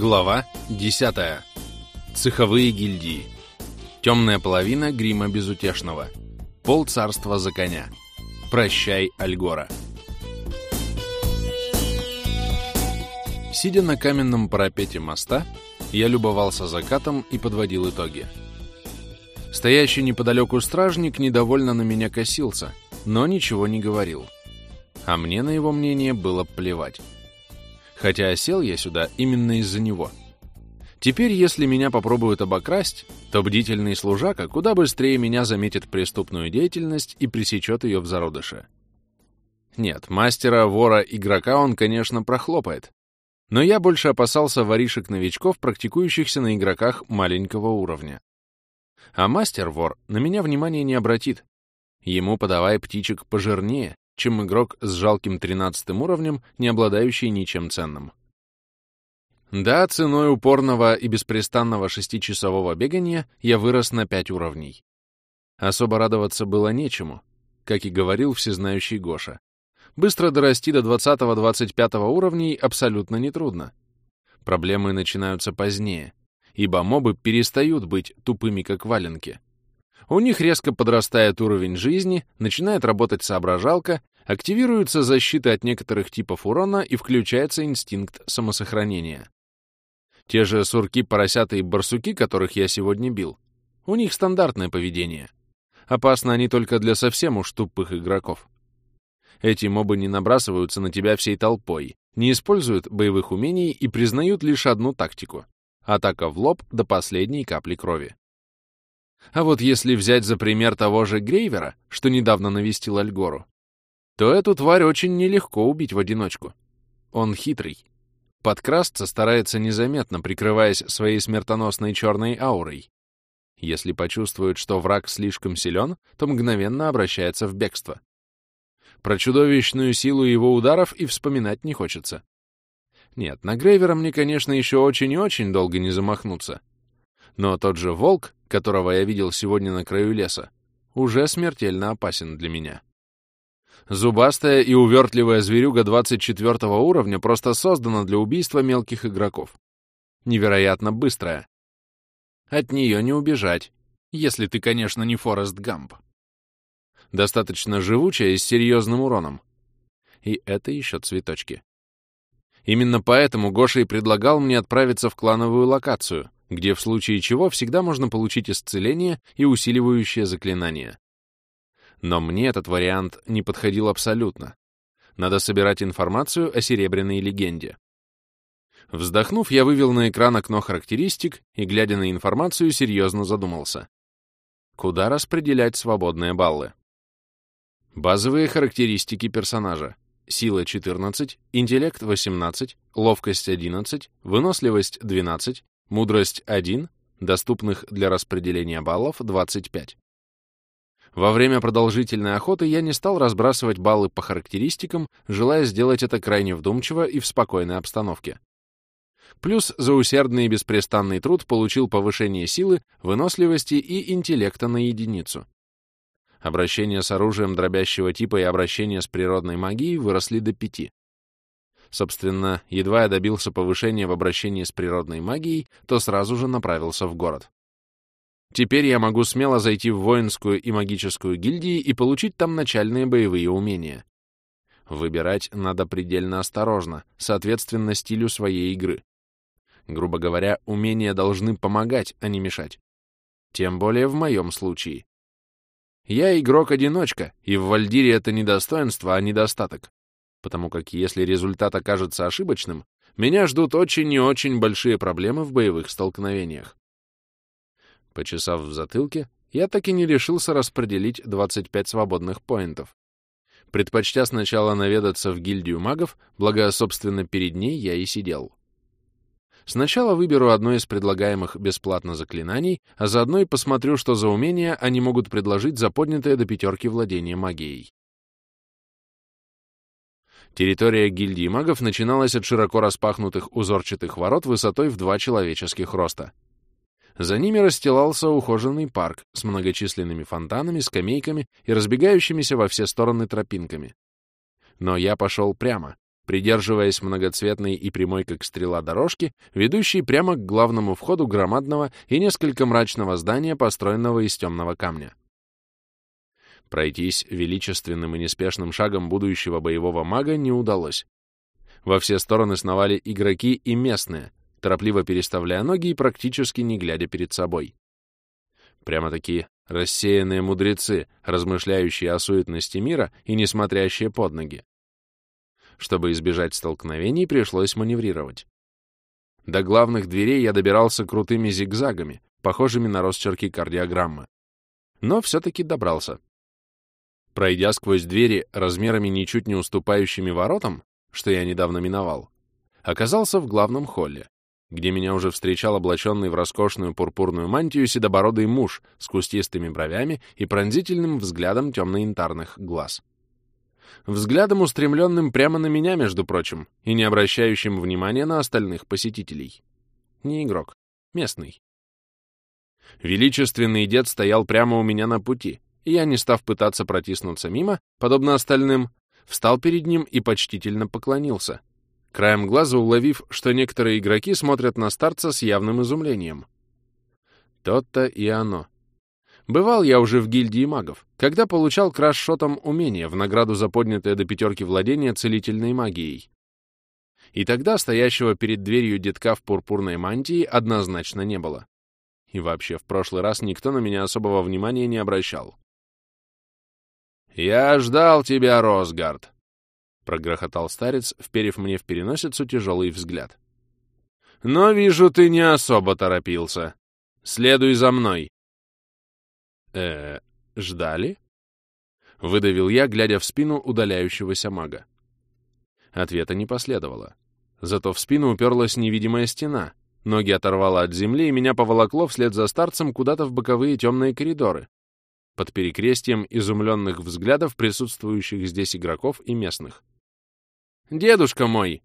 Глава 10. Цеховые гильдии. Темная половина грима безутешного. Пол царства за коня. Прощай, Альгора. Сидя на каменном парапете моста, я любовался закатом и подводил итоги. Стоящий неподалеку стражник недовольно на меня косился, но ничего не говорил. А мне на его мнение было плевать. Хотя сел я сюда именно из-за него. Теперь, если меня попробуют обокрасть, то бдительный служака куда быстрее меня заметит преступную деятельность и пресечет ее в зародыше. Нет, мастера, вора, игрока он, конечно, прохлопает. Но я больше опасался воришек-новичков, практикующихся на игроках маленького уровня. А мастер-вор на меня внимания не обратит. Ему подавай птичек пожирнее, чем игрок с жалким 13 уровнем, не обладающий ничем ценным. Да, ценой упорного и беспрестанного шестичасового бегания я вырос на 5 уровней. Особо радоваться было нечему, как и говорил всезнающий Гоша. Быстро дорасти до 20-25 уровней абсолютно нетрудно. Проблемы начинаются позднее, ибо мобы перестают быть тупыми, как валенки. У них резко подрастает уровень жизни, начинает работать соображалка, активируется защита от некоторых типов урона и включается инстинкт самосохранения. Те же сурки, поросята и барсуки, которых я сегодня бил, у них стандартное поведение. Опасны они только для совсем уж тупых игроков. Эти мобы не набрасываются на тебя всей толпой, не используют боевых умений и признают лишь одну тактику — атака в лоб до последней капли крови. А вот если взять за пример того же Грейвера, что недавно навестил Альгору, то эту тварь очень нелегко убить в одиночку. Он хитрый. Подкрасться старается незаметно, прикрываясь своей смертоносной черной аурой. Если почувствует, что враг слишком силен, то мгновенно обращается в бегство. Про чудовищную силу его ударов и вспоминать не хочется. Нет, на Грейвера мне, конечно, еще очень и очень долго не замахнуться. Но тот же волк, которого я видел сегодня на краю леса, уже смертельно опасен для меня. Зубастая и увертливая зверюга 24 уровня просто создана для убийства мелких игроков. Невероятно быстрая. От нее не убежать, если ты, конечно, не Форест Гамп. Достаточно живучая и с серьезным уроном. И это еще цветочки. Именно поэтому Гоша и предлагал мне отправиться в клановую локацию — где в случае чего всегда можно получить исцеление и усиливающее заклинание. Но мне этот вариант не подходил абсолютно. Надо собирать информацию о Серебряной легенде. Вздохнув, я вывел на экран окно характеристик и, глядя на информацию, серьезно задумался. Куда распределять свободные баллы? Базовые характеристики персонажа. Сила 14, интеллект 18, ловкость 11, выносливость 12, Мудрость 1, доступных для распределения баллов 25. Во время продолжительной охоты я не стал разбрасывать баллы по характеристикам, желая сделать это крайне вдумчиво и в спокойной обстановке. Плюс за усердный и беспрестанный труд получил повышение силы, выносливости и интеллекта на единицу. Обращение с оружием дробящего типа и обращение с природной магией выросли до 5. Собственно, едва я добился повышения в обращении с природной магией, то сразу же направился в город. Теперь я могу смело зайти в воинскую и магическую гильдии и получить там начальные боевые умения. Выбирать надо предельно осторожно, соответственно стилю своей игры. Грубо говоря, умения должны помогать, а не мешать. Тем более в моем случае. Я игрок-одиночка, и в Вальдире это не достоинство, а недостаток потому как если результат окажется ошибочным, меня ждут очень и очень большие проблемы в боевых столкновениях. Почесав в затылке, я так и не решился распределить 25 свободных поинтов. Предпочтя сначала наведаться в гильдию магов, благо, собственно, перед ней я и сидел. Сначала выберу одно из предлагаемых бесплатно заклинаний, а заодно и посмотрю, что за умения они могут предложить за поднятое до пятерки владение магией. Территория гильдии магов начиналась от широко распахнутых узорчатых ворот высотой в два человеческих роста. За ними расстилался ухоженный парк с многочисленными фонтанами, скамейками и разбегающимися во все стороны тропинками. Но я пошел прямо, придерживаясь многоцветной и прямой как стрела дорожки, ведущей прямо к главному входу громадного и несколько мрачного здания, построенного из темного камня. Пройтись величественным и неспешным шагом будущего боевого мага не удалось. Во все стороны сновали игроки и местные, торопливо переставляя ноги и практически не глядя перед собой. Прямо-таки рассеянные мудрецы, размышляющие о суетности мира и не смотрящие под ноги. Чтобы избежать столкновений, пришлось маневрировать. До главных дверей я добирался крутыми зигзагами, похожими на росчерки кардиограммы. Но все-таки добрался. Пройдя сквозь двери размерами ничуть не уступающими воротам, что я недавно миновал, оказался в главном холле, где меня уже встречал облаченный в роскошную пурпурную мантию седобородый муж с кустистыми бровями и пронзительным взглядом темно-янтарных глаз взглядом устремленным прямо на меня, между прочим, и не обращающим внимания на остальных посетителей. Не игрок, местный. Величественный дед стоял прямо у меня на пути, и я, не став пытаться протиснуться мимо, подобно остальным, встал перед ним и почтительно поклонился, краем глаза уловив, что некоторые игроки смотрят на старца с явным изумлением. То-то и оно. Бывал я уже в гильдии магов, когда получал краш-шотом умение в награду за поднятое до пятерки владения целительной магией. И тогда стоящего перед дверью детка в пурпурной мантии однозначно не было. И вообще, в прошлый раз никто на меня особого внимания не обращал. «Я ждал тебя, Росгард!» — прогрохотал старец, вперев мне в переносицу тяжелый взгляд. «Но вижу, ты не особо торопился. Следуй за мной!» э ждали?» — выдавил я, глядя в спину удаляющегося мага. Ответа не последовало. Зато в спину уперлась невидимая стена, ноги оторвало от земли, и меня поволокло вслед за старцем куда-то в боковые темные коридоры, под перекрестием изумленных взглядов присутствующих здесь игроков и местных. «Дедушка мой!»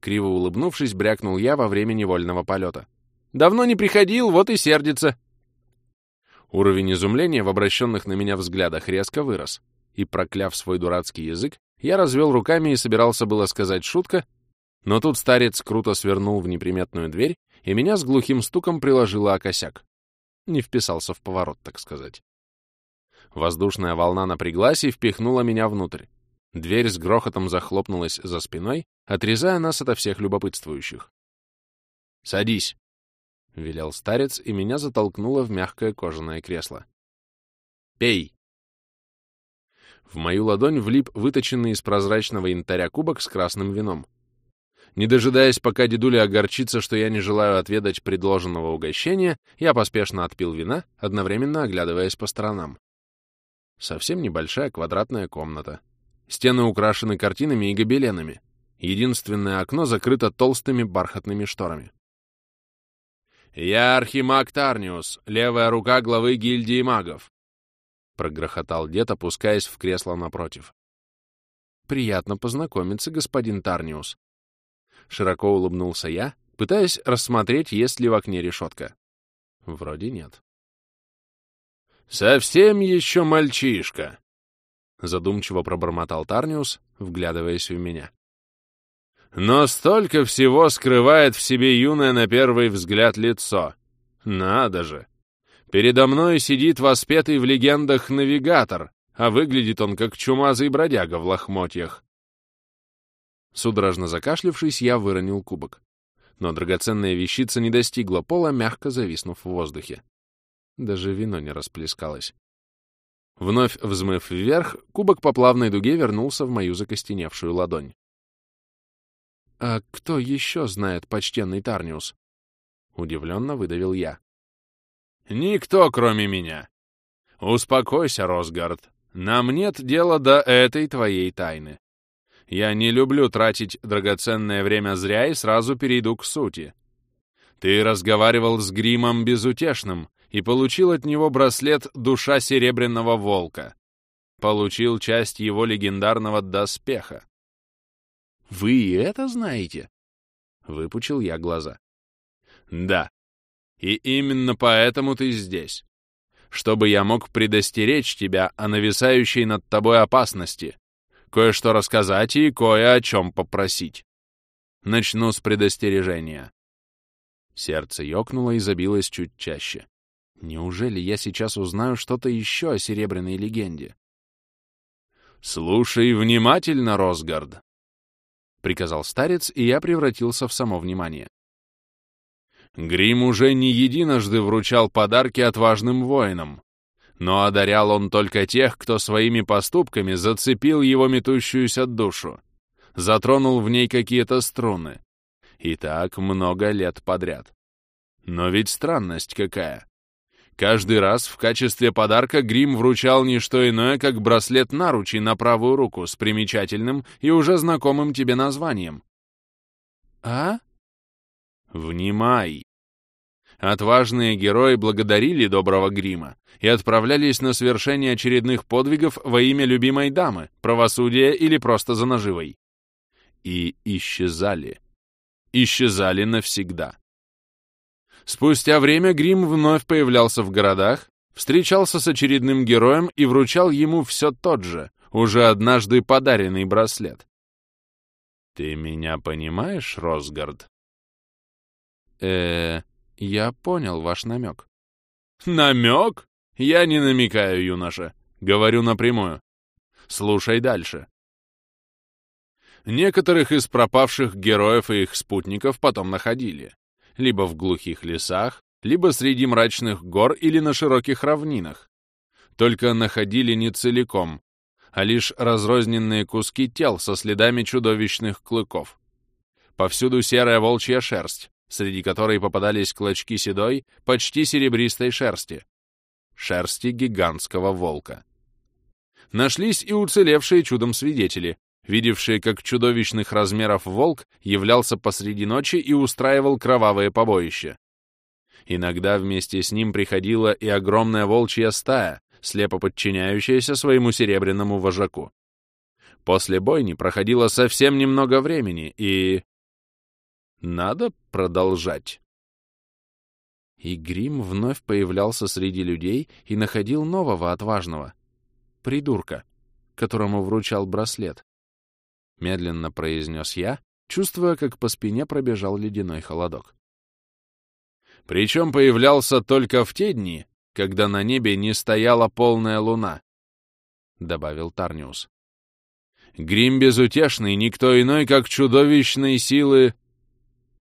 Криво улыбнувшись, брякнул я во время невольного полета. «Давно не приходил, вот и сердится!» Уровень изумления в обращенных на меня взглядах резко вырос, и, прокляв свой дурацкий язык, я развел руками и собирался было сказать шутка, но тут старец круто свернул в неприметную дверь, и меня с глухим стуком приложило о косяк. Не вписался в поворот, так сказать. Воздушная волна напряглась и впихнула меня внутрь. Дверь с грохотом захлопнулась за спиной, отрезая нас ото всех любопытствующих. «Садись!» — велел старец, и меня затолкнуло в мягкое кожаное кресло. «Пей!» В мою ладонь влип выточенный из прозрачного янтаря кубок с красным вином. Не дожидаясь, пока дедуля огорчится, что я не желаю отведать предложенного угощения, я поспешно отпил вина, одновременно оглядываясь по сторонам. Совсем небольшая квадратная комната. Стены украшены картинами и гобеленами. Единственное окно закрыто толстыми бархатными шторами. «Я архимаг Тарниус, левая рука главы гильдии магов», — прогрохотал дед, опускаясь в кресло напротив. «Приятно познакомиться, господин Тарниус». Широко улыбнулся я, пытаясь рассмотреть, есть ли в окне решетка. Вроде нет. «Совсем еще мальчишка!» — задумчиво пробормотал Тарниус, вглядываясь в меня. Но столько всего скрывает в себе юное на первый взгляд лицо. Надо же! Передо мной сидит воспетый в легендах навигатор, а выглядит он как чумазый бродяга в лохмотьях. Судорожно закашлившись, я выронил кубок. Но драгоценная вещица не достигла пола, мягко зависнув в воздухе. Даже вино не расплескалось. Вновь взмыв вверх, кубок по плавной дуге вернулся в мою закостеневшую ладонь. «А кто еще знает почтенный Тарниус?» Удивленно выдавил я. «Никто, кроме меня. Успокойся, Росгард. Нам нет дела до этой твоей тайны. Я не люблю тратить драгоценное время зря и сразу перейду к сути. Ты разговаривал с Гримом Безутешным и получил от него браслет «Душа Серебряного Волка». Получил часть его легендарного доспеха. Вы и это знаете?» Выпучил я глаза. «Да. И именно поэтому ты здесь. Чтобы я мог предостеречь тебя о нависающей над тобой опасности. кое-что рассказать и кое о чем попросить. Начну с предостережения. Сердце ёкнуло и забилось чуть чаще. Неужели я сейчас узнаю что-то еще о серебряной легенде? «Слушай внимательно, Росгард!» — приказал старец, и я превратился в само внимание. Грим уже не единожды вручал подарки отважным воинам, но одарял он только тех, кто своими поступками зацепил его метущуюся душу, затронул в ней какие-то струны. И так много лет подряд. Но ведь странность какая. Каждый раз в качестве подарка Грим вручал не что иное, как браслет наручи на правую руку с примечательным и уже знакомым тебе названием. «А?» «Внимай!» Отважные герои благодарили доброго грима и отправлялись на совершение очередных подвигов во имя любимой дамы, правосудия или просто за наживой. И исчезали. Исчезали навсегда. Спустя время грим вновь появлялся в городах, встречался с очередным героем и вручал ему все тот же, уже однажды подаренный браслет. «Ты меня понимаешь, Росгард?» э «Я понял ваш намек». «Намек? Я не намекаю, юноша. Говорю напрямую. Слушай дальше». Некоторых из пропавших героев и их спутников потом находили. Либо в глухих лесах, либо среди мрачных гор или на широких равнинах. Только находили не целиком, а лишь разрозненные куски тел со следами чудовищных клыков. Повсюду серая волчья шерсть, среди которой попадались клочки седой, почти серебристой шерсти. Шерсти гигантского волка. Нашлись и уцелевшие чудом свидетели, видевшие, как чудовищных размеров волк являлся посреди ночи и устраивал кровавое побоище. Иногда вместе с ним приходила и огромная волчья стая, слепо подчиняющаяся своему серебряному вожаку. После бойни проходило совсем немного времени, и... Надо продолжать. И Грим вновь появлялся среди людей и находил нового отважного. Придурка, которому вручал браслет. Медленно произнес я, чувствуя, как по спине пробежал ледяной холодок. Причем появлялся только в те дни, когда на небе не стояла полная луна, — добавил Тарниус. Грим безутешный, никто иной, как чудовищной силы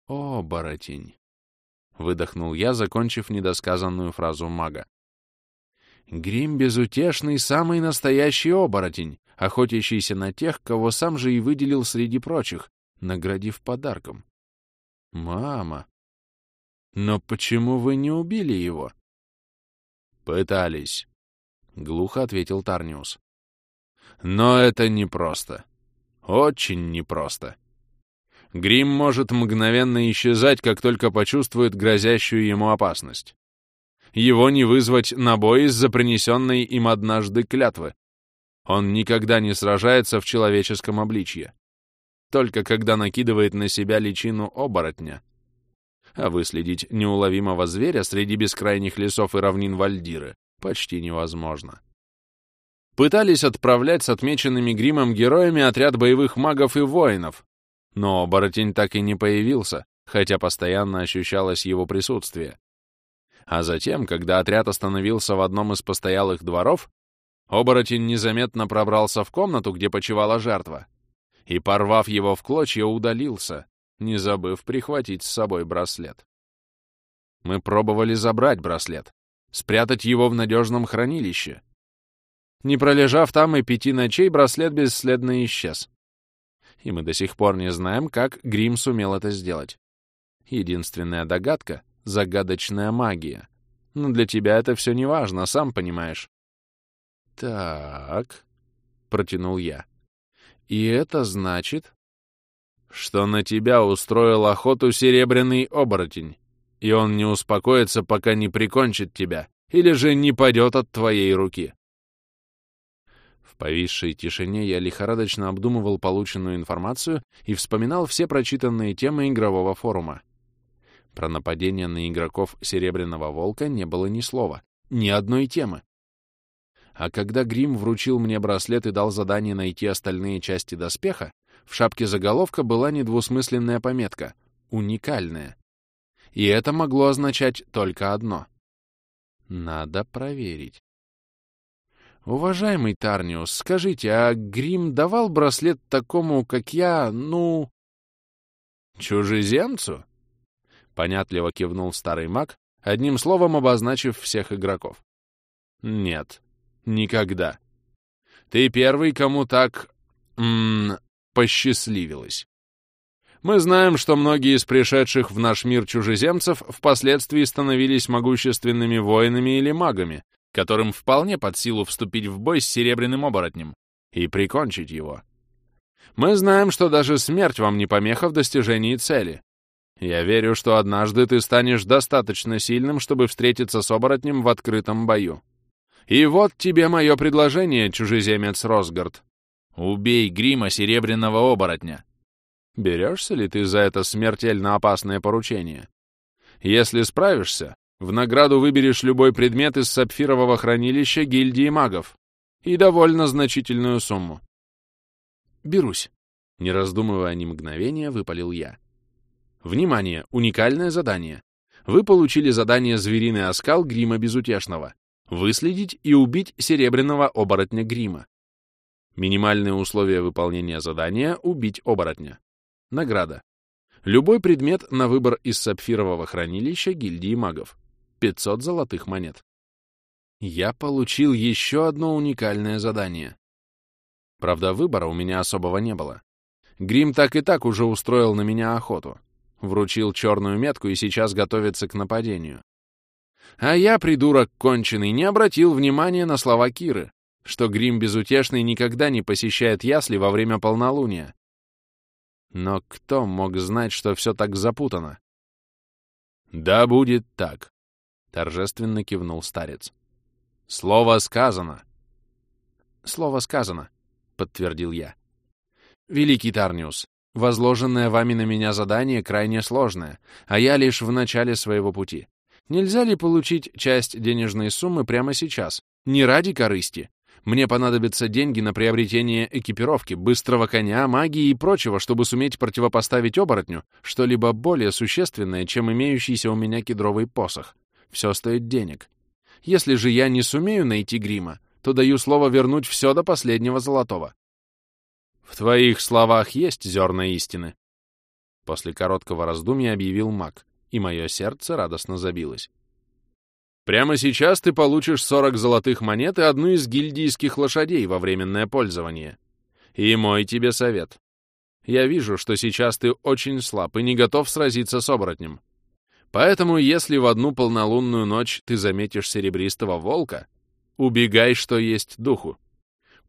«Оборотень!» — выдохнул я, закончив недосказанную фразу мага. «Грим безутешный, самый настоящий оборотень, охотящийся на тех, кого сам же и выделил среди прочих, наградив подарком. Мама! Но почему вы не убили его?» «Пытались», — глухо ответил Тарниус. «Но это непросто. Очень непросто». Грим может мгновенно исчезать, как только почувствует грозящую ему опасность. Его не вызвать на бой из-за принесенной им однажды клятвы. Он никогда не сражается в человеческом обличье. Только когда накидывает на себя личину оборотня. А выследить неуловимого зверя среди бескрайних лесов и равнин Вальдиры почти невозможно. Пытались отправлять с отмеченными гримом героями отряд боевых магов и воинов, но оборотень так и не появился, хотя постоянно ощущалось его присутствие. А затем, когда отряд остановился в одном из постоялых дворов, оборотень незаметно пробрался в комнату, где почивала жертва, и, порвав его в клочья, удалился, не забыв прихватить с собой браслет. Мы пробовали забрать браслет, спрятать его в надежном хранилище. Не пролежав там и пяти ночей, браслет бесследно исчез и мы до сих пор не знаем, как Грим сумел это сделать. Единственная догадка — загадочная магия. Но для тебя это все не важно, сам понимаешь. «Так», — протянул я, — «и это значит...» «Что на тебя устроил охоту серебряный оборотень, и он не успокоится, пока не прикончит тебя, или же не падет от твоей руки». В повисшей тишине я лихорадочно обдумывал полученную информацию и вспоминал все прочитанные темы игрового форума. Про нападение на игроков Серебряного Волка не было ни слова, ни одной темы. А когда Грим вручил мне браслет и дал задание найти остальные части доспеха, в шапке заголовка была недвусмысленная пометка «Уникальная». И это могло означать только одно. Надо проверить. «Уважаемый Тарниус, скажите, а Грим давал браслет такому, как я, ну...» «Чужеземцу?» Понятливо кивнул старый маг, одним словом обозначив всех игроков. «Нет, никогда. Ты первый, кому так... М -м, посчастливилось. Мы знаем, что многие из пришедших в наш мир чужеземцев впоследствии становились могущественными воинами или магами, которым вполне под силу вступить в бой с серебряным оборотнем и прикончить его. Мы знаем, что даже смерть вам не помеха в достижении цели. Я верю, что однажды ты станешь достаточно сильным, чтобы встретиться с оборотнем в открытом бою. И вот тебе мое предложение, чужеземец Росгард. Убей грима серебряного оборотня. Берешься ли ты за это смертельно опасное поручение? Если справишься, в награду выберешь любой предмет из сапфирового хранилища гильдии магов и довольно значительную сумму. Берусь. Не раздумывая ни мгновения, выпалил я. Внимание! Уникальное задание. Вы получили задание «Звериный оскал» грима безутешного. Выследить и убить серебряного оборотня грима. Минимальные условия выполнения задания — убить оборотня. Награда. Любой предмет на выбор из сапфирового хранилища гильдии магов. 500 золотых монет. Я получил еще одно уникальное задание. Правда, выбора у меня особого не было. Грим так и так уже устроил на меня охоту. Вручил черную метку и сейчас готовится к нападению. А я, придурок конченый, не обратил внимания на слова Киры, что Грим безутешный никогда не посещает ясли во время полнолуния. Но кто мог знать, что все так запутано? Да будет так. — торжественно кивнул старец. «Слово сказано!» «Слово сказано», — подтвердил я. «Великий Тарниус, возложенное вами на меня задание крайне сложное, а я лишь в начале своего пути. Нельзя ли получить часть денежной суммы прямо сейчас? Не ради корысти. Мне понадобятся деньги на приобретение экипировки, быстрого коня, магии и прочего, чтобы суметь противопоставить оборотню что-либо более существенное, чем имеющийся у меня кедровый посох. Все стоит денег. Если же я не сумею найти грима, то даю слово вернуть все до последнего золотого. В твоих словах есть зерна истины. После короткого раздумья объявил маг, и мое сердце радостно забилось. Прямо сейчас ты получишь 40 золотых монет и одну из гильдийских лошадей во временное пользование. И мой тебе совет. Я вижу, что сейчас ты очень слаб и не готов сразиться с оборотнем. Поэтому, если в одну полнолунную ночь ты заметишь серебристого волка, убегай, что есть духу.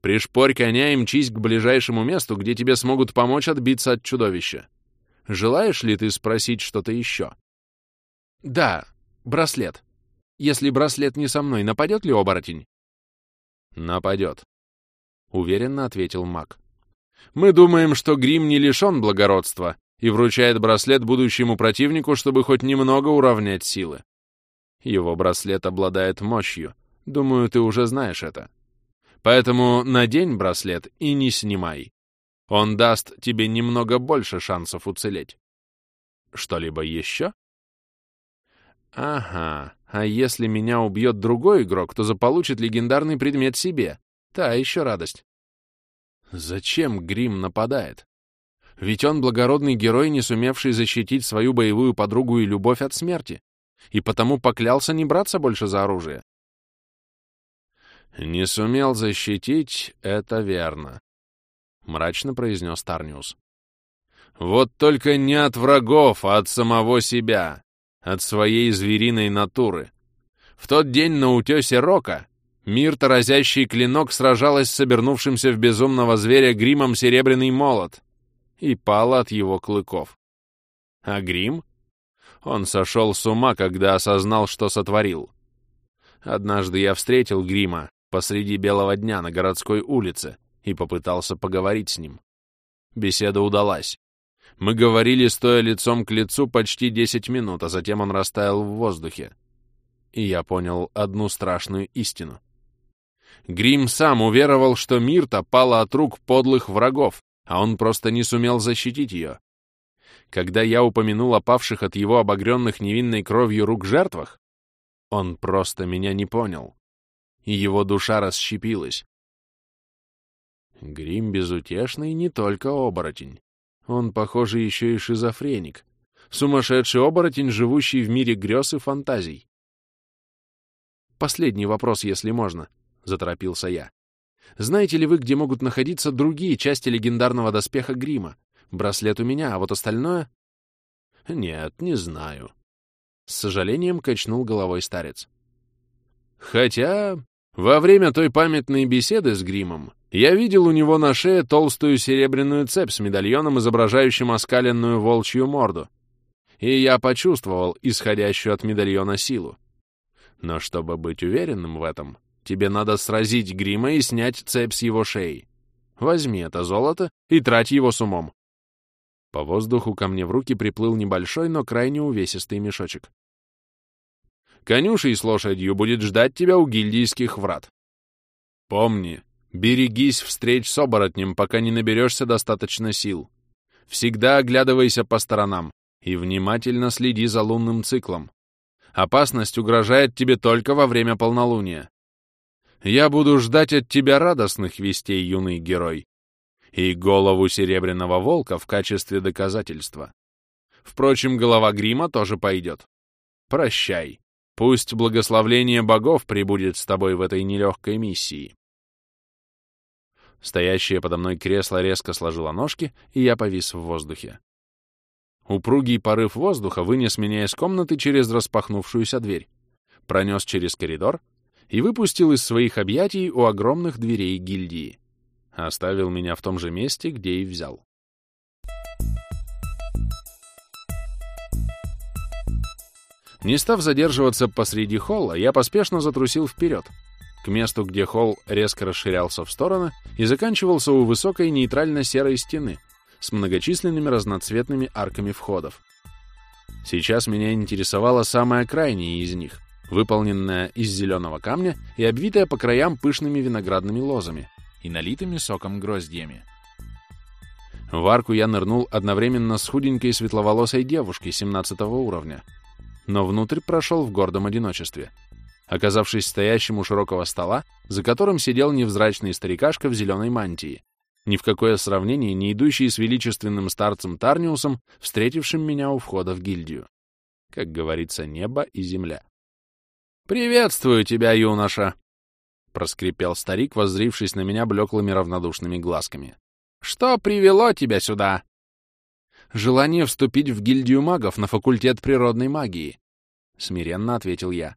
Пришпорь коня и мчись к ближайшему месту, где тебе смогут помочь отбиться от чудовища. Желаешь ли ты спросить что-то еще? Да, браслет. Если браслет не со мной, нападет ли оборотень? Нападет, — уверенно ответил маг. Мы думаем, что грим не лишен благородства, и вручает браслет будущему противнику, чтобы хоть немного уравнять силы. Его браслет обладает мощью. Думаю, ты уже знаешь это. Поэтому надень браслет и не снимай. Он даст тебе немного больше шансов уцелеть. Что-либо еще? Ага, а если меня убьет другой игрок, то заполучит легендарный предмет себе. Та еще радость. Зачем Грим нападает? Ведь он благородный герой, не сумевший защитить свою боевую подругу и любовь от смерти, и потому поклялся не браться больше за оружие. «Не сумел защитить, это верно», — мрачно произнес Тарниус. «Вот только не от врагов, а от самого себя, от своей звериной натуры. В тот день на утесе Рока Мирта, разящий клинок, сражалась с обернувшимся в безумного зверя гримом Серебряный Молот — и пала от его клыков. А грим? Он сошел с ума, когда осознал, что сотворил. Однажды я встретил грима посреди белого дня на городской улице и попытался поговорить с ним. Беседа удалась. Мы говорили, стоя лицом к лицу, почти десять минут, а затем он растаял в воздухе. И я понял одну страшную истину. Грим сам уверовал, что Мирта пала от рук подлых врагов, а он просто не сумел защитить ее. Когда я упомянул о павших от его обогренных невинной кровью рук жертвах, он просто меня не понял, и его душа расщепилась. Грим безутешный не только оборотень. Он, похоже, еще и шизофреник. Сумасшедший оборотень, живущий в мире грез и фантазий. Последний вопрос, если можно, — заторопился я. Знаете ли вы, где могут находиться другие части легендарного доспеха грима? Браслет у меня, а вот остальное... Нет, не знаю. С сожалением качнул головой старец. Хотя, во время той памятной беседы с гримом я видел у него на шее толстую серебряную цепь с медальоном, изображающим оскаленную волчью морду. И я почувствовал исходящую от медальона силу. Но чтобы быть уверенным в этом, тебе надо сразить грима и снять цепь с его шеи. Возьми это золото и трать его с умом. По воздуху ко мне в руки приплыл небольшой, но крайне увесистый мешочек. Конюшей с лошадью будет ждать тебя у гильдийских врат. Помни, берегись встреч с оборотнем, пока не наберешься достаточно сил. Всегда оглядывайся по сторонам и внимательно следи за лунным циклом. Опасность угрожает тебе только во время полнолуния. Я буду ждать от тебя радостных вестей, юный герой, и голову серебряного волка в качестве доказательства. Впрочем, голова грима тоже пойдет. Прощай. Пусть благословление богов прибудет с тобой в этой нелегкой миссии. Стоящее подо мной кресло резко сложило ножки, и я повис в воздухе. Упругий порыв воздуха вынес меня из комнаты через распахнувшуюся дверь, пронес через коридор и выпустил из своих объятий у огромных дверей гильдии. Оставил меня в том же месте, где и взял. Не став задерживаться посреди холла, я поспешно затрусил вперед, к месту, где холл резко расширялся в стороны и заканчивался у высокой нейтрально-серой стены с многочисленными разноцветными арками входов. Сейчас меня интересовала самая крайняя из них, выполненная из зеленого камня и обвитая по краям пышными виноградными лозами и налитыми соком гроздьями. В арку я нырнул одновременно с худенькой светловолосой девушкой 17 уровня, но внутрь прошел в гордом одиночестве, оказавшись стоящим у широкого стола, за которым сидел невзрачный старикашка в зеленой мантии, ни в какое сравнение не идущий с величественным старцем Тарниусом, встретившим меня у входа в гильдию. Как говорится, небо и земля. «Приветствую тебя, юноша!» — проскрипел старик, воззрившись на меня блеклыми равнодушными глазками. «Что привело тебя сюда?» «Желание вступить в гильдию магов на факультет природной магии», — смиренно ответил я.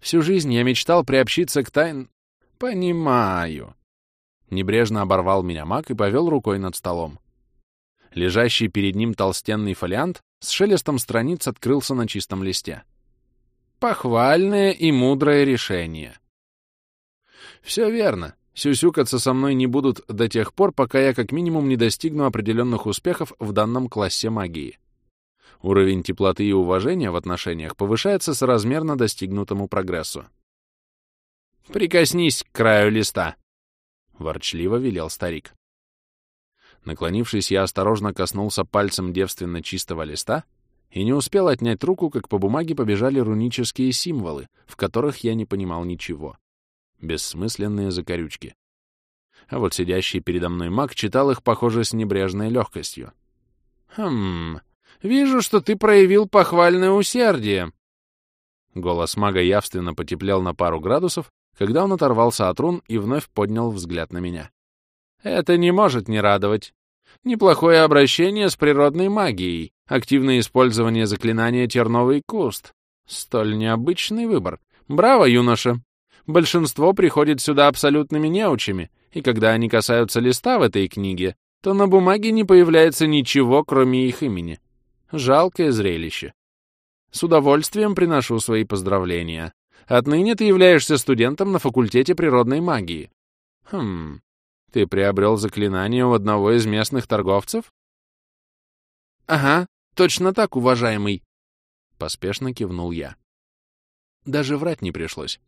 «Всю жизнь я мечтал приобщиться к тайн...» «Понимаю». Небрежно оборвал меня маг и повел рукой над столом. Лежащий перед ним толстенный фолиант с шелестом страниц открылся на чистом листе. Похвальное и мудрое решение. Все верно. Сюсюкаться со мной не будут до тех пор, пока я как минимум не достигну определенных успехов в данном классе магии. Уровень теплоты и уважения в отношениях повышается соразмерно достигнутому прогрессу. «Прикоснись к краю листа», — ворчливо велел старик. Наклонившись, я осторожно коснулся пальцем девственно чистого листа и не успел отнять руку, как по бумаге побежали рунические символы, в которых я не понимал ничего. Бессмысленные закорючки. А вот сидящий передо мной маг читал их, похоже, с небрежной легкостью. «Хм, вижу, что ты проявил похвальное усердие». Голос мага явственно потеплел на пару градусов, когда он оторвался от рун и вновь поднял взгляд на меня. «Это не может не радовать. Неплохое обращение с природной магией, активное использование заклинания «Терновый куст». Столь необычный выбор. Браво, юноша! Большинство приходит сюда абсолютными неучами, и когда они касаются листа в этой книге, то на бумаге не появляется ничего, кроме их имени. Жалкое зрелище. С удовольствием приношу свои поздравления. Отныне ты являешься студентом на факультете природной магии. Хм, ты приобрел заклинание у одного из местных торговцев? Ага, точно так, уважаемый. Поспешно кивнул я. Даже врать не пришлось.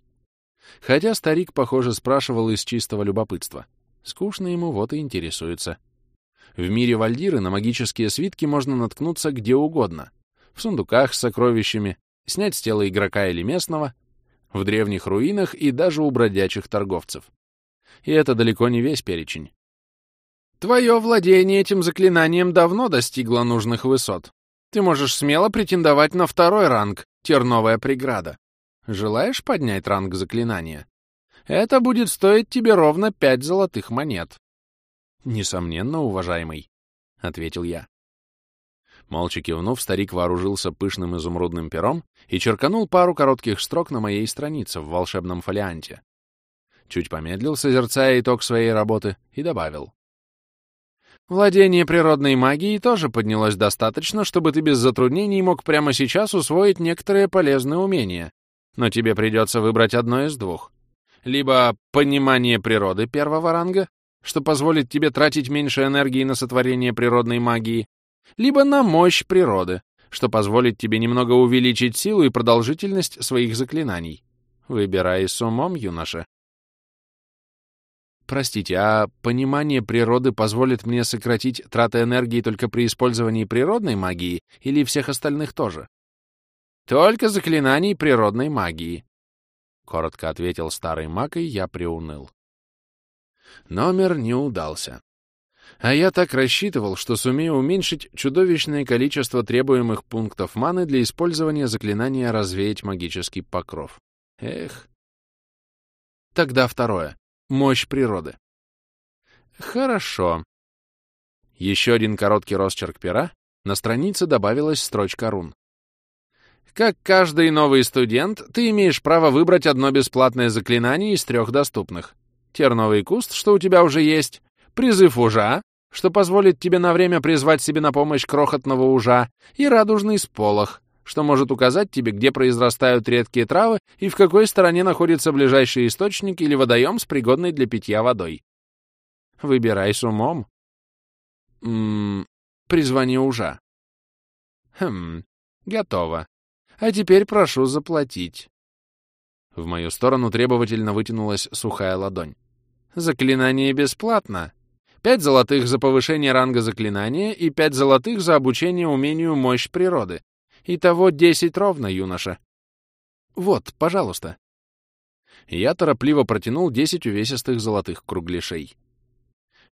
Хотя старик, похоже, спрашивал из чистого любопытства. Скучно ему, вот и интересуется. В мире Вальдиры на магические свитки можно наткнуться где угодно. В сундуках с сокровищами, снять с тела игрока или местного, в древних руинах и даже у бродячих торговцев. И это далеко не весь перечень. Твое владение этим заклинанием давно достигло нужных высот. Ты можешь смело претендовать на второй ранг — терновая преграда. Желаешь поднять ранг заклинания? Это будет стоить тебе ровно пять золотых монет. Несомненно, уважаемый, — ответил я. Молча кивнув, старик вооружился пышным изумрудным пером и черканул пару коротких строк на моей странице в волшебном фолианте. Чуть помедлил, созерцая итог своей работы, и добавил. Владение природной магией тоже поднялось достаточно, чтобы ты без затруднений мог прямо сейчас усвоить некоторые полезные умения. Но тебе придется выбрать одно из двух. Либо понимание природы первого ранга, что позволит тебе тратить меньше энергии на сотворение природной магии, либо на мощь природы, что позволит тебе немного увеличить силу и продолжительность своих заклинаний. Выбирай с умом, юноша. Простите, а понимание природы позволит мне сократить траты энергии только при использовании природной магии или всех остальных тоже? Только заклинаний природной магии. Коротко ответил старый маг, и я приуныл. Номер не удался. А я так рассчитывал, что сумею уменьшить чудовищное количество требуемых пунктов маны для использования заклинания «Развеять магический покров». Эх. Тогда второе. Мощь природы. Хорошо. Еще один короткий росчерк пера, на странице добавилась строчка рун. Как каждый новый студент, ты имеешь право выбрать одно бесплатное заклинание из трех доступных. Терновый куст, что у тебя уже есть, призыв ужа, что позволит тебе на время призвать себе на помощь крохотного ужа, и радужный сполох, что может указать тебе, где произрастают редкие травы и в какой стороне находится ближайший источник или водоем с пригодной для питья водой. Выбирай с умом. Ммм, призвание ужа. Хм, готово. А теперь прошу заплатить. В мою сторону требовательно вытянулась сухая ладонь. Заклинание бесплатно. Пять золотых за повышение ранга заклинания и пять золотых за обучение умению мощь природы. Итого десять ровно, юноша. Вот, пожалуйста. Я торопливо протянул десять увесистых золотых кругляшей.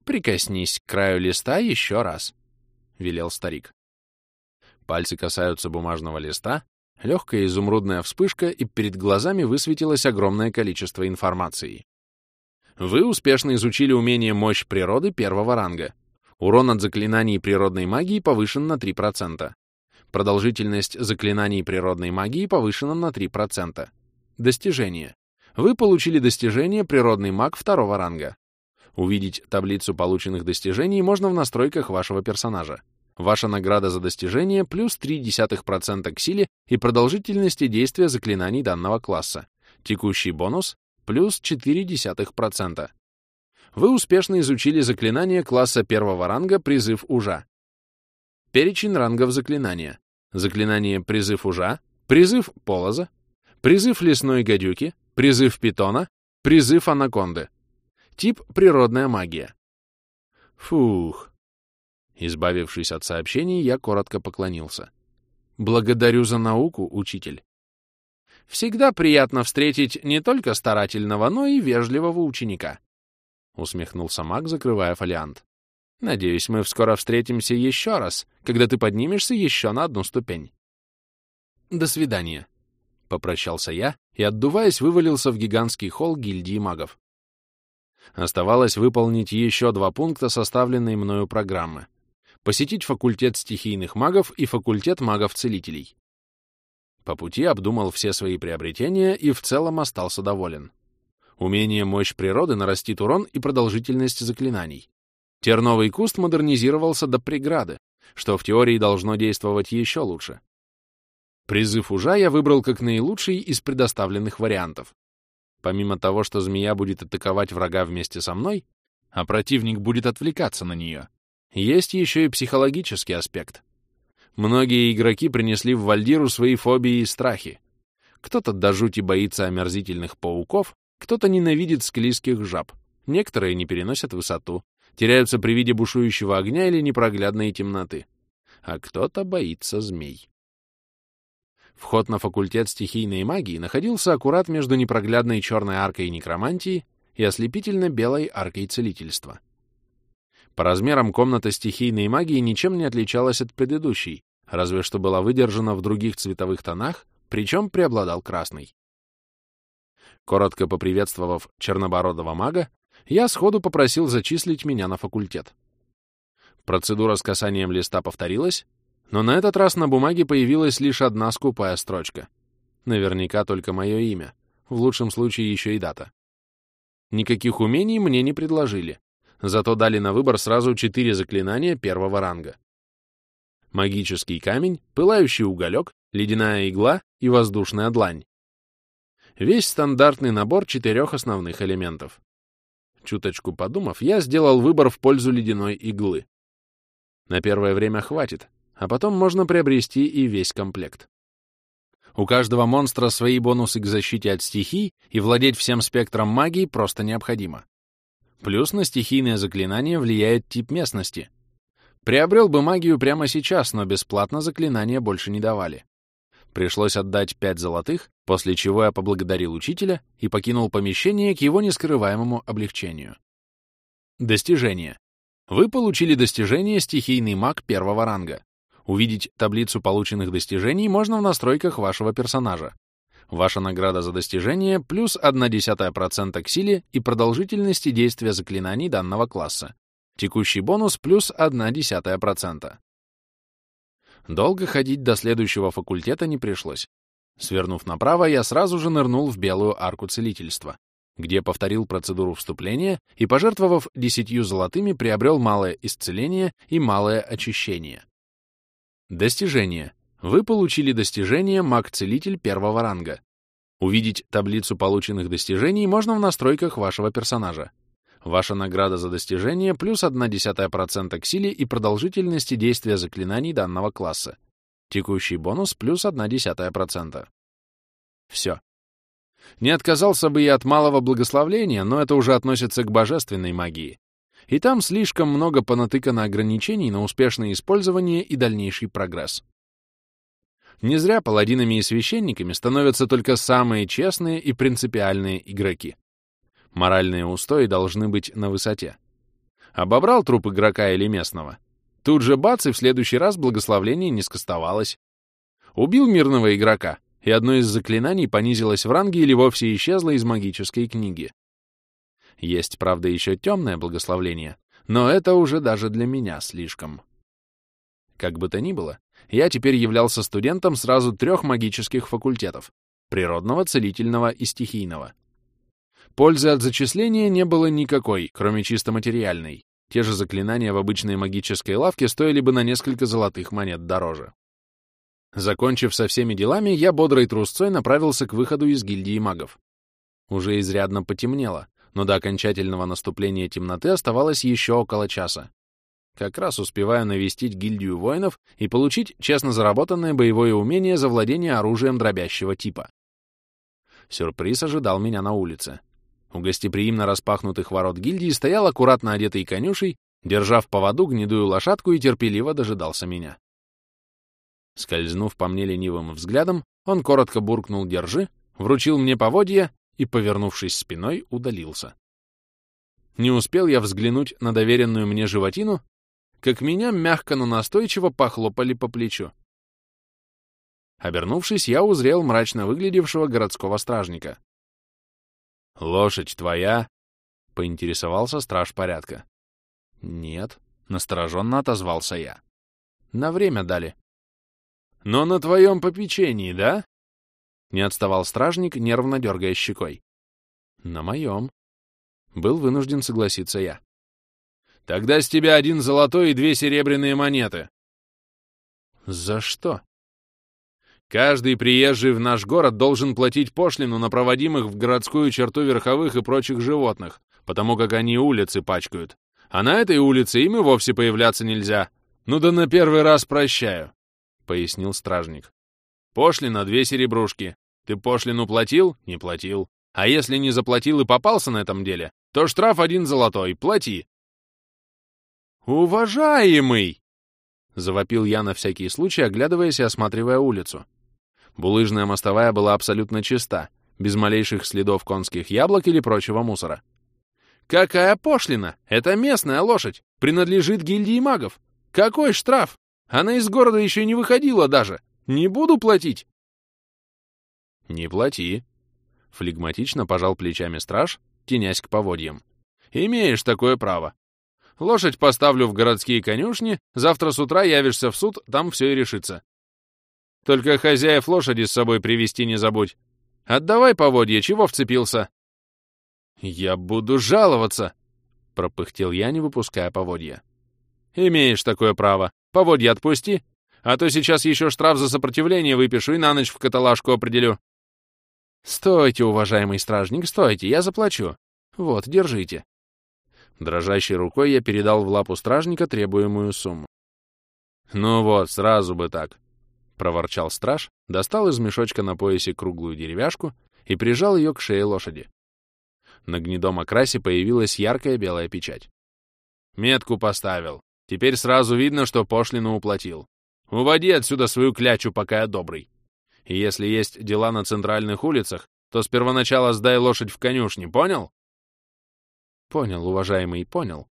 «Прикоснись к краю листа еще раз», — велел старик. Пальцы касаются бумажного листа, легкая изумрудная вспышка, и перед глазами высветилось огромное количество информации. Вы успешно изучили умение мощь природы первого ранга. Урон от заклинаний природной магии повышен на 3%. Продолжительность заклинаний природной магии повышена на 3%. Достижение. Вы получили достижение «Природный маг» второго ранга. Увидеть таблицу полученных достижений можно в настройках вашего персонажа. Ваша награда за достижение плюс 0,3% к силе и продолжительности действия заклинаний данного класса. Текущий бонус плюс 0,4%. Вы успешно изучили заклинание класса первого ранга «Призыв ужа». Перечень рангов заклинания. Заклинание «Призыв ужа», «Призыв полоза», «Призыв лесной гадюки», «Призыв питона», «Призыв анаконды». Тип «Природная магия». Фух. Избавившись от сообщений, я коротко поклонился. Благодарю за науку, учитель. Всегда приятно встретить не только старательного, но и вежливого ученика. Усмехнулся маг, закрывая фолиант. Надеюсь, мы скоро встретимся еще раз, когда ты поднимешься еще на одну ступень. До свидания. Попрощался я и, отдуваясь, вывалился в гигантский холл гильдии магов. Оставалось выполнить еще два пункта составленной мною программы. Посетить факультет стихийных магов и факультет магов-целителей. По пути обдумал все свои приобретения и в целом остался доволен. Умение мощь природы нарастит урон и продолжительность заклинаний. Терновый куст модернизировался до преграды, что в теории должно действовать еще лучше. Призыв ужа я выбрал как наилучший из предоставленных вариантов. Помимо того, что змея будет атаковать врага вместе со мной, а противник будет отвлекаться на нее, есть еще и психологический аспект. Многие игроки принесли в Вальдиру свои фобии и страхи. Кто-то до жути боится омерзительных пауков, кто-то ненавидит склизких жаб, некоторые не переносят высоту, теряются при виде бушующего огня или непроглядной темноты, а кто-то боится змей. Вход на факультет стихийной магии находился аккурат между непроглядной черной аркой некромантии и ослепительно белой аркой целительства. По размерам комната стихийной магии ничем не отличалась от предыдущей, разве что была выдержана в других цветовых тонах, причем преобладал красный. Коротко поприветствовав чернобородого мага, я сходу попросил зачислить меня на факультет. Процедура с касанием листа повторилась, но на этот раз на бумаге появилась лишь одна скупая строчка. Наверняка только мое имя, в лучшем случае еще и дата. Никаких умений мне не предложили, зато дали на выбор сразу четыре заклинания первого ранга. Магический камень, пылающий уголек, ледяная игла и воздушная длань. Весь стандартный набор четырех основных элементов. Чуточку подумав, я сделал выбор в пользу ледяной иглы. На первое время хватит, а потом можно приобрести и весь комплект. У каждого монстра свои бонусы к защите от стихий, и владеть всем спектром магии просто необходимо. Плюс на стихийное заклинание влияет тип местности. Приобрел бы магию прямо сейчас, но бесплатно заклинания больше не давали. Пришлось отдать пять золотых, после чего я поблагодарил учителя и покинул помещение к его нескрываемому облегчению. Достижение. Вы получили достижение «Стихийный маг» первого ранга. Увидеть таблицу полученных достижений можно в настройках вашего персонажа. Ваша награда за достижение плюс 0,1% к силе и продолжительности действия заклинаний данного класса. Текущий бонус плюс 0,1%. Долго ходить до следующего факультета не пришлось. Свернув направо, я сразу же нырнул в белую арку целительства, где повторил процедуру вступления и, пожертвовав десятью золотыми, приобрел малое исцеление и малое очищение. Достижение. Вы получили достижение «Маг-целитель» первого ранга. Увидеть таблицу полученных достижений можно в настройках вашего персонажа. Ваша награда за достижение плюс 0,1% к силе и продолжительности действия заклинаний данного класса. Текущий бонус плюс 0,1%. Все. Не отказался бы я от малого благословления, но это уже относится к божественной магии и там слишком много понатыкано ограничений на успешное использование и дальнейший прогресс. Не зря паладинами и священниками становятся только самые честные и принципиальные игроки. Моральные устои должны быть на высоте. Обобрал труп игрока или местного. Тут же бац, и в следующий раз благословление не скостовалось. Убил мирного игрока, и одно из заклинаний понизилось в ранге или вовсе исчезло из магической книги. Есть, правда, еще темное благословление, но это уже даже для меня слишком. Как бы то ни было, я теперь являлся студентом сразу трех магических факультетов — природного, целительного и стихийного. Пользы от зачисления не было никакой, кроме чисто материальной. Те же заклинания в обычной магической лавке стоили бы на несколько золотых монет дороже. Закончив со всеми делами, я бодрой трусцой направился к выходу из гильдии магов. Уже изрядно потемнело, но до окончательного наступления темноты оставалось еще около часа. Как раз успеваю навестить гильдию воинов и получить честно заработанное боевое умение за владение оружием дробящего типа. Сюрприз ожидал меня на улице. У гостеприимно распахнутых ворот гильдии стоял аккуратно одетый конюшей, держа в поводу гнедую лошадку и терпеливо дожидался меня. Скользнув по мне ленивым взглядом, он коротко буркнул «держи», вручил мне поводья и, повернувшись спиной, удалился. Не успел я взглянуть на доверенную мне животину, как меня мягко, но настойчиво похлопали по плечу. Обернувшись, я узрел мрачно выглядевшего городского стражника. «Лошадь твоя?» — поинтересовался страж порядка. «Нет», — настороженно отозвался я. «На время дали». «Но на твоем попечении, да?» Не отставал стражник, нервно дергая щекой. «На моем». Был вынужден согласиться я. «Тогда с тебя один золотой и две серебряные монеты». «За что?» «Каждый приезжий в наш город должен платить пошлину на проводимых в городскую черту верховых и прочих животных, потому как они улицы пачкают. А на этой улице им и вовсе появляться нельзя. Ну да на первый раз прощаю», — пояснил стражник. Пошлина две серебрушки. Ты пошлину платил? Не платил. А если не заплатил и попался на этом деле, то штраф один золотой, плати. Уважаемый! Завопил я на всякий случай, оглядываясь и осматривая улицу. Булыжная мостовая была абсолютно чиста, без малейших следов конских яблок или прочего мусора. «Какая пошлина? Это местная лошадь! Принадлежит гильдии магов! Какой штраф? Она из города еще не выходила даже! Не буду платить!» «Не плати!» — флегматично пожал плечами страж, тенясь к поводьям. «Имеешь такое право. Лошадь поставлю в городские конюшни, завтра с утра явишься в суд, там все и решится. Только хозяев лошади с собой привести не забудь. Отдавай поводья, чего вцепился?» «Я буду жаловаться!» — пропыхтел я, не выпуская поводья. «Имеешь такое право. Поводья отпусти, а то сейчас еще штраф за сопротивление выпишу и на ночь в каталажку определю». «Стойте, уважаемый стражник, стойте, я заплачу. Вот, держите». Дрожащей рукой я передал в лапу стражника требуемую сумму. «Ну вот, сразу бы так», — проворчал страж, достал из мешочка на поясе круглую деревяшку и прижал ее к шее лошади. На гнедом окрасе появилась яркая белая печать. «Метку поставил. Теперь сразу видно, что пошлину уплатил. Уводи отсюда свою клячу, пока я добрый. И если есть дела на центральных улицах, то с первоначала сдай лошадь в конюшне, понял?» Понял, уважаемый, понял.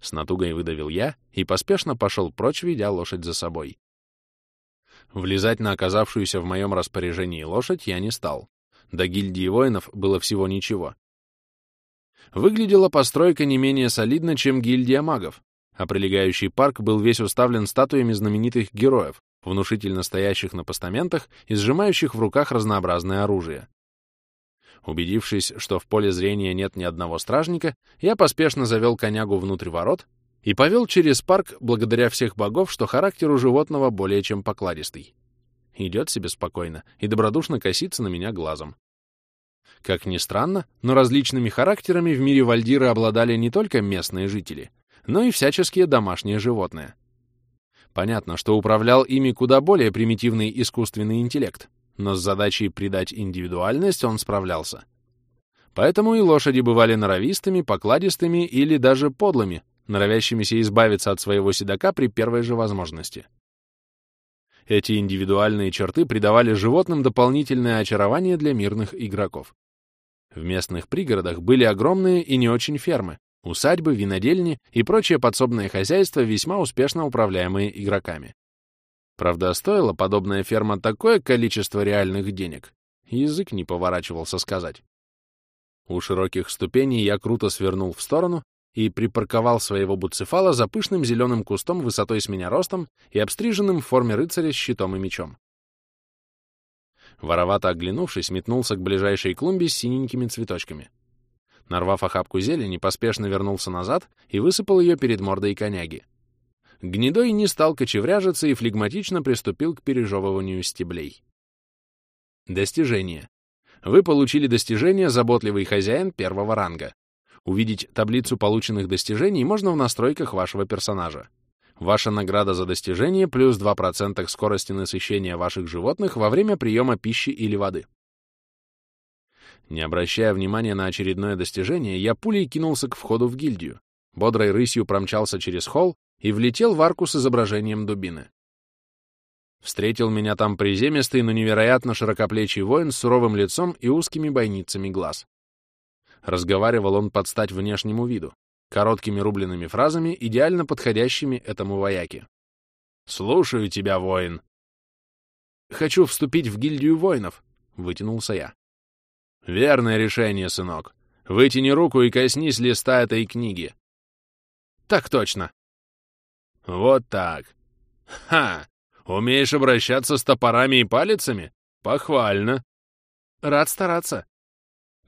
С натугой выдавил я и поспешно пошел прочь, ведя лошадь за собой. Влезать на оказавшуюся в моем распоряжении лошадь я не стал. До гильдии воинов было всего ничего. Выглядела постройка не менее солидно, чем гильдия магов, а прилегающий парк был весь уставлен статуями знаменитых героев, внушительно стоящих на постаментах и сжимающих в руках разнообразное оружие. Убедившись, что в поле зрения нет ни одного стражника, я поспешно завел конягу внутрь ворот и повел через парк благодаря всех богов, что характер у животного более чем покладистый. Идет себе спокойно и добродушно косится на меня глазом. Как ни странно, но различными характерами в мире Вальдиры обладали не только местные жители, но и всяческие домашние животные. Понятно, что управлял ими куда более примитивный искусственный интеллект, но с задачей придать индивидуальность он справлялся. Поэтому и лошади бывали норовистыми, покладистыми или даже подлыми, норовящимися избавиться от своего седока при первой же возможности. Эти индивидуальные черты придавали животным дополнительное очарование для мирных игроков. В местных пригородах были огромные и не очень фермы, усадьбы, винодельни и прочее подсобное хозяйство, весьма успешно управляемые игроками. Правда, стоила подобная ферма такое количество реальных денег, язык не поворачивался сказать. У широких ступеней я круто свернул в сторону и припарковал своего буцефала за пышным зеленым кустом высотой с меня ростом и обстриженным в форме рыцаря с щитом и мечом. Воровато оглянувшись, метнулся к ближайшей клумбе с синенькими цветочками. Нарвав охапку зелени, поспешно вернулся назад и высыпал ее перед мордой коняги. Гнедой не стал кочевряжиться и флегматично приступил к пережевыванию стеблей. Достижение. Вы получили достижение «Заботливый хозяин» первого ранга. Увидеть таблицу полученных достижений можно в настройках вашего персонажа. Ваша награда за достижение плюс 2% к скорости насыщения ваших животных во время приема пищи или воды. Не обращая внимания на очередное достижение, я пулей кинулся к входу в гильдию, бодрой рысью промчался через холл и влетел в арку с изображением дубины. Встретил меня там приземистый, но невероятно широкоплечий воин с суровым лицом и узкими бойницами глаз. Разговаривал он под стать внешнему виду, короткими рубленными фразами, идеально подходящими этому вояке. «Слушаю тебя, воин!» «Хочу вступить в гильдию воинов», — вытянулся я. «Верное решение, сынок. Вытяни руку и коснись листа этой книги». «Так точно». «Вот так. Ха! Умеешь обращаться с топорами и палицами? Похвально». «Рад стараться»,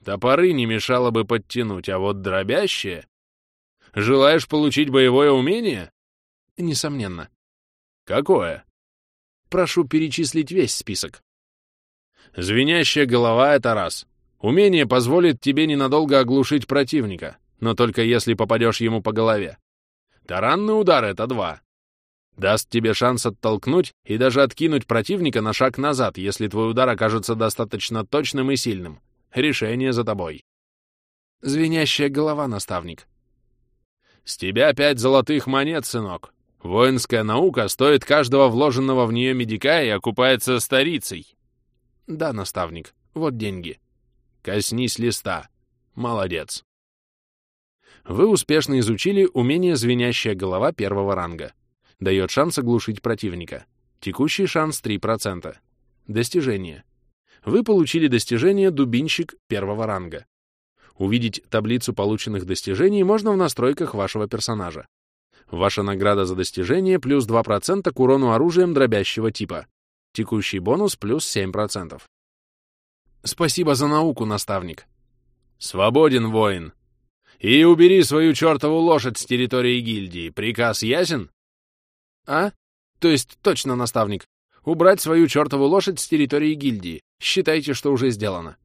Топоры не мешало бы подтянуть, а вот дробящие... Желаешь получить боевое умение? Несомненно. Какое? Прошу перечислить весь список. Звенящая голова — это раз. Умение позволит тебе ненадолго оглушить противника, но только если попадешь ему по голове. Таранный удар — это два. Даст тебе шанс оттолкнуть и даже откинуть противника на шаг назад, если твой удар окажется достаточно точным и сильным. Решение за тобой. Звенящая голова, наставник. С тебя пять золотых монет, сынок. Воинская наука стоит каждого вложенного в нее медика и окупается старицей. Да, наставник, вот деньги. Коснись листа. Молодец. Вы успешно изучили умение «Звенящая голова» первого ранга. Дает шанс оглушить противника. Текущий шанс 3%. Достижение. Вы получили достижение «Дубинщик» первого ранга. Увидеть таблицу полученных достижений можно в настройках вашего персонажа. Ваша награда за достижение плюс 2% к урону оружием дробящего типа. Текущий бонус плюс 7%. Спасибо за науку, наставник. Свободен, воин. И убери свою чертову лошадь с территории гильдии. Приказ ясен? А? То есть точно, наставник. Убрать свою чертову лошадь с территории гильдии. Считайте, что уже сделано.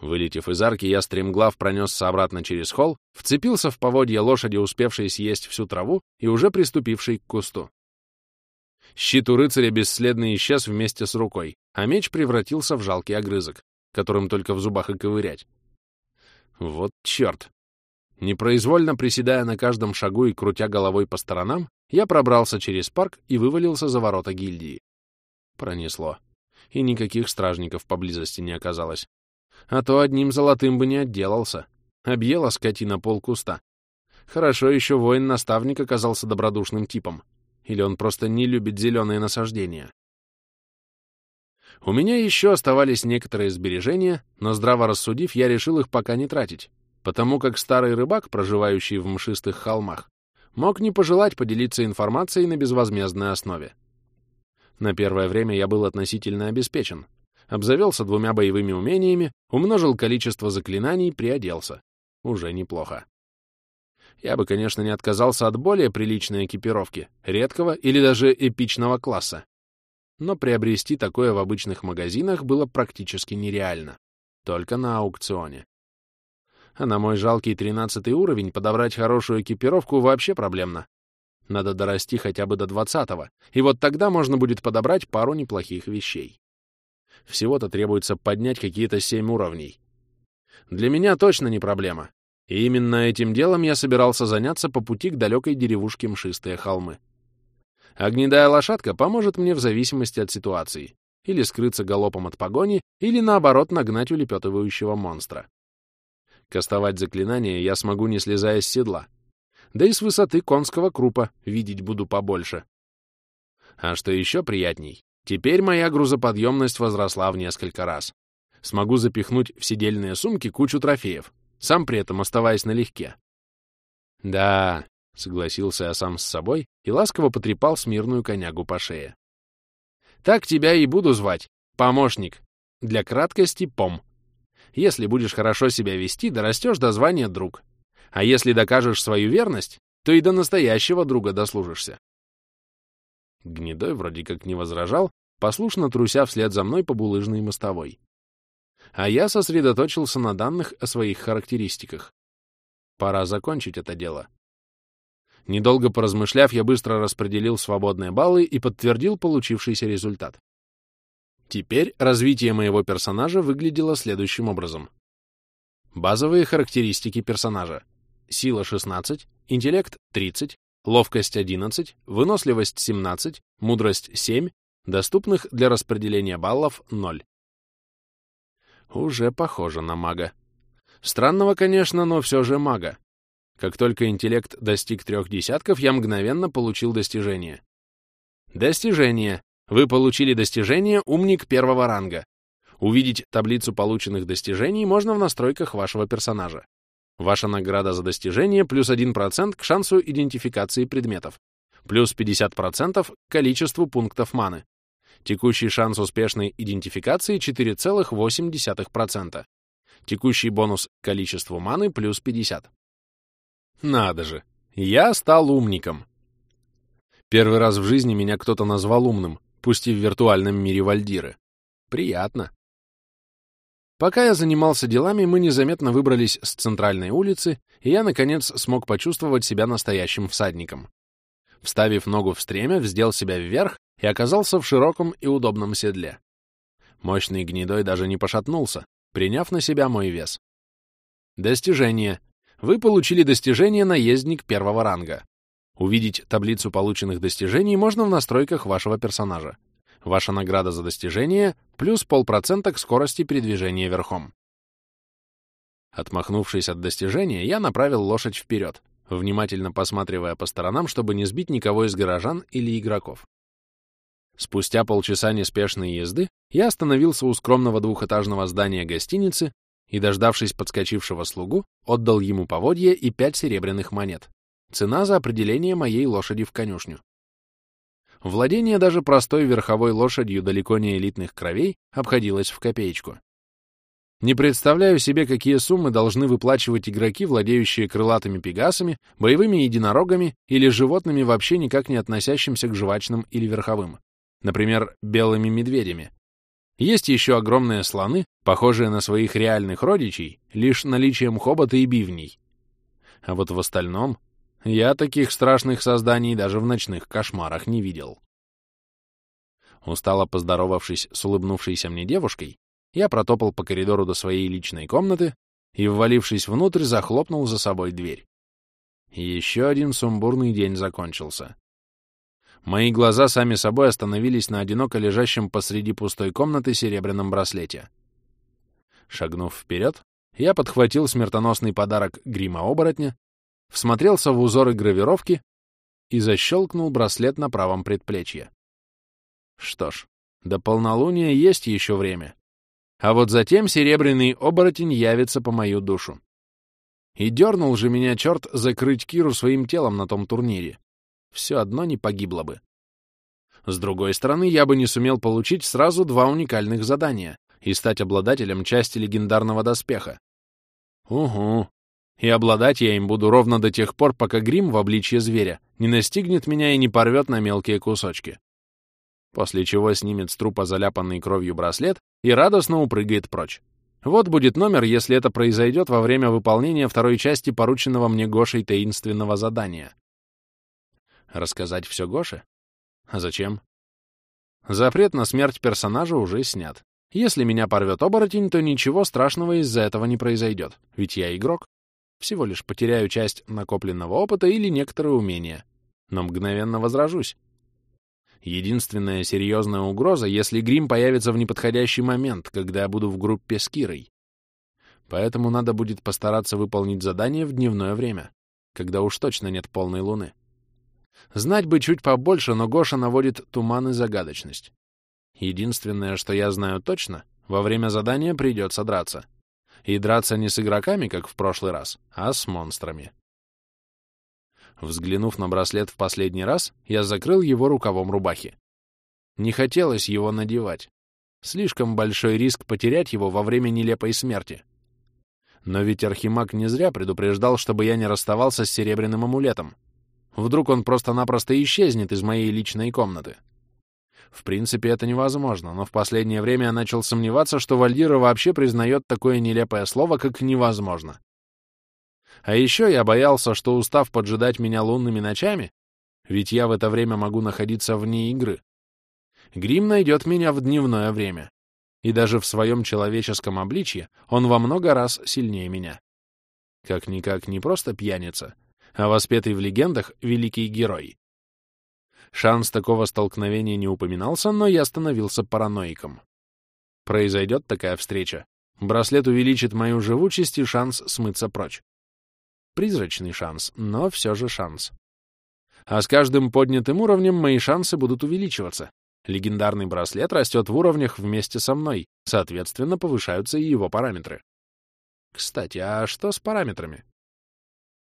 Вылетев из арки, я стремглав пронесся обратно через холл, вцепился в поводья лошади, успевшей съесть всю траву и уже приступившей к кусту. Щит у рыцаря бесследно исчез вместе с рукой, а меч превратился в жалкий огрызок, которым только в зубах и ковырять. Вот черт! Непроизвольно приседая на каждом шагу и крутя головой по сторонам, я пробрался через парк и вывалился за ворота гильдии. Пронесло. И никаких стражников поблизости не оказалось. А то одним золотым бы не отделался. Объела скотина полкуста. Хорошо еще воин-наставник оказался добродушным типом. Или он просто не любит зеленые насаждения. У меня еще оставались некоторые сбережения, но здраво рассудив, я решил их пока не тратить, потому как старый рыбак, проживающий в мшистых холмах, мог не пожелать поделиться информацией на безвозмездной основе. На первое время я был относительно обеспечен, обзавелся двумя боевыми умениями, умножил количество заклинаний, приоделся. Уже неплохо. Я бы, конечно, не отказался от более приличной экипировки, редкого или даже эпичного класса. Но приобрести такое в обычных магазинах было практически нереально. Только на аукционе. А на мой жалкий тринадцатый уровень подобрать хорошую экипировку вообще проблемно. Надо дорасти хотя бы до двадцатого, и вот тогда можно будет подобрать пару неплохих вещей. Всего-то требуется поднять какие-то семь уровней. Для меня точно не проблема. И именно этим делом я собирался заняться по пути к далекой деревушке Мшистые холмы. Огнедая лошадка поможет мне в зависимости от ситуации. Или скрыться галопом от погони, или наоборот нагнать улепетывающего монстра. Кастовать заклинания я смогу, не слезая с седла. Да и с высоты конского крупа видеть буду побольше. А что еще приятней, Теперь моя грузоподъемность возросла в несколько раз. Смогу запихнуть в сидельные сумки кучу трофеев, сам при этом оставаясь налегке. Да, согласился я сам с собой и ласково потрепал смирную конягу по шее. Так тебя и буду звать, помощник. Для краткости — пом. Если будешь хорошо себя вести, дорастешь до звания друг. А если докажешь свою верность, то и до настоящего друга дослужишься. Гнедой вроде как не возражал, послушно труся вслед за мной по булыжной мостовой. А я сосредоточился на данных о своих характеристиках. Пора закончить это дело. Недолго поразмышляв, я быстро распределил свободные баллы и подтвердил получившийся результат. Теперь развитие моего персонажа выглядело следующим образом. Базовые характеристики персонажа. Сила 16, интеллект 30, ловкость 11, выносливость 17, мудрость 7, доступных для распределения баллов 0. Уже похоже на мага. Странного, конечно, но все же мага. Как только интеллект достиг трех десятков, я мгновенно получил достижение. Достижение. Вы получили достижение «Умник первого ранга». Увидеть таблицу полученных достижений можно в настройках вашего персонажа. Ваша награда за достижение плюс 1% к шансу идентификации предметов, плюс 50% к количеству пунктов маны. Текущий шанс успешной идентификации 4,8%. Текущий бонус к количеству маны плюс 50. Надо же, я стал умником. Первый раз в жизни меня кто-то назвал умным, пусть и в виртуальном мире Вальдиры. Приятно. Пока я занимался делами, мы незаметно выбрались с центральной улицы, и я, наконец, смог почувствовать себя настоящим всадником. Вставив ногу в стремя, вздел себя вверх и оказался в широком и удобном седле. Мощный гнедой даже не пошатнулся, приняв на себя мой вес. Достижение. Вы получили достижение «Наездник первого ранга». Увидеть таблицу полученных достижений можно в настройках вашего персонажа. Ваша награда за достижение — плюс полпроцента к скорости передвижения верхом. Отмахнувшись от достижения, я направил лошадь вперед, внимательно посматривая по сторонам, чтобы не сбить никого из горожан или игроков. Спустя полчаса неспешной езды я остановился у скромного двухэтажного здания гостиницы и, дождавшись подскочившего слугу, отдал ему поводье и пять серебряных монет. Цена за определение моей лошади в конюшню. Владение даже простой верховой лошадью далеко не элитных кровей обходилось в копеечку. Не представляю себе, какие суммы должны выплачивать игроки, владеющие крылатыми пегасами, боевыми единорогами или животными, вообще никак не относящимся к жвачным или верховым. Например, белыми медведями. Есть еще огромные слоны, похожие на своих реальных родичей, лишь наличием хобота и бивней. А вот в остальном я таких страшных созданий даже в ночных кошмарах не видел. Устало поздоровавшись с улыбнувшейся мне девушкой, я протопал по коридору до своей личной комнаты и, ввалившись внутрь, захлопнул за собой дверь. Еще один сумбурный день закончился. Мои глаза сами собой остановились на одиноко лежащем посреди пустой комнаты серебряном браслете. Шагнув вперед, я подхватил смертоносный подарок грима-оборотня, всмотрелся в узоры гравировки и защелкнул браслет на правом предплечье. Что ж, до полнолуния есть еще время. А вот затем серебряный оборотень явится по мою душу. И дернул же меня черт закрыть Киру своим телом на том турнире. Все одно не погибло бы. С другой стороны, я бы не сумел получить сразу два уникальных задания и стать обладателем части легендарного доспеха. Угу. И обладать я им буду ровно до тех пор, пока грим в обличье зверя не настигнет меня и не порвет на мелкие кусочки после чего снимет с трупа заляпанный кровью браслет и радостно упрыгает прочь. Вот будет номер, если это произойдет во время выполнения второй части порученного мне Гошей таинственного задания. Рассказать все Гоше? А зачем? Запрет на смерть персонажа уже снят. Если меня порвет оборотень, то ничего страшного из-за этого не произойдет, ведь я игрок. Всего лишь потеряю часть накопленного опыта или некоторые умения, но мгновенно возражусь. Единственная серьезная угроза, если грим появится в неподходящий момент, когда я буду в группе с Кирой. Поэтому надо будет постараться выполнить задание в дневное время, когда уж точно нет полной луны. Знать бы чуть побольше, но Гоша наводит туман и загадочность. Единственное, что я знаю точно, во время задания придется драться. И драться не с игроками, как в прошлый раз, а с монстрами. Взглянув на браслет в последний раз, я закрыл его рукавом рубахи. Не хотелось его надевать. Слишком большой риск потерять его во время нелепой смерти. Но ведь Архимаг не зря предупреждал, чтобы я не расставался с серебряным амулетом. Вдруг он просто-напросто исчезнет из моей личной комнаты. В принципе, это невозможно, но в последнее время я начал сомневаться, что Вальдира вообще признает такое нелепое слово, как «невозможно». А еще я боялся, что, устав поджидать меня лунными ночами, ведь я в это время могу находиться вне игры, Грим найдет меня в дневное время. И даже в своем человеческом обличье он во много раз сильнее меня. Как-никак не просто пьяница, а воспетый в легендах великий герой. Шанс такого столкновения не упоминался, но я становился параноиком. Произойдет такая встреча. Браслет увеличит мою живучесть и шанс смыться прочь. Призрачный шанс, но все же шанс. А с каждым поднятым уровнем мои шансы будут увеличиваться. Легендарный браслет растет в уровнях вместе со мной, соответственно, повышаются и его параметры. Кстати, а что с параметрами?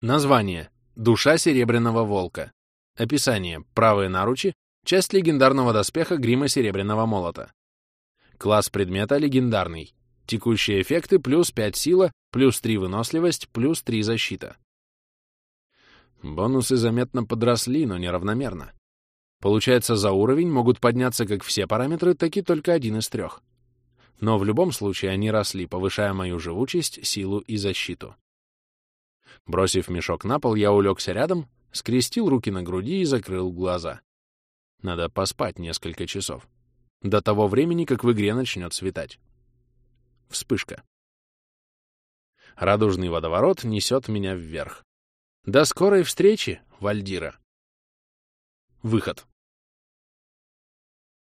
Название. Душа Серебряного Волка. Описание. Правые наручи. Часть легендарного доспеха грима Серебряного Молота. Класс предмета легендарный. Текущие эффекты плюс 5 сила, плюс 3 выносливость, плюс 3 защита. Бонусы заметно подросли, но неравномерно. Получается, за уровень могут подняться как все параметры, так и только один из трех. Но в любом случае они росли, повышая мою живучесть, силу и защиту. Бросив мешок на пол, я улегся рядом, скрестил руки на груди и закрыл глаза. Надо поспать несколько часов. До того времени, как в игре начнет светать. Вспышка. Радужный водоворот несет меня вверх. До скорой встречи, Вальдира. Выход.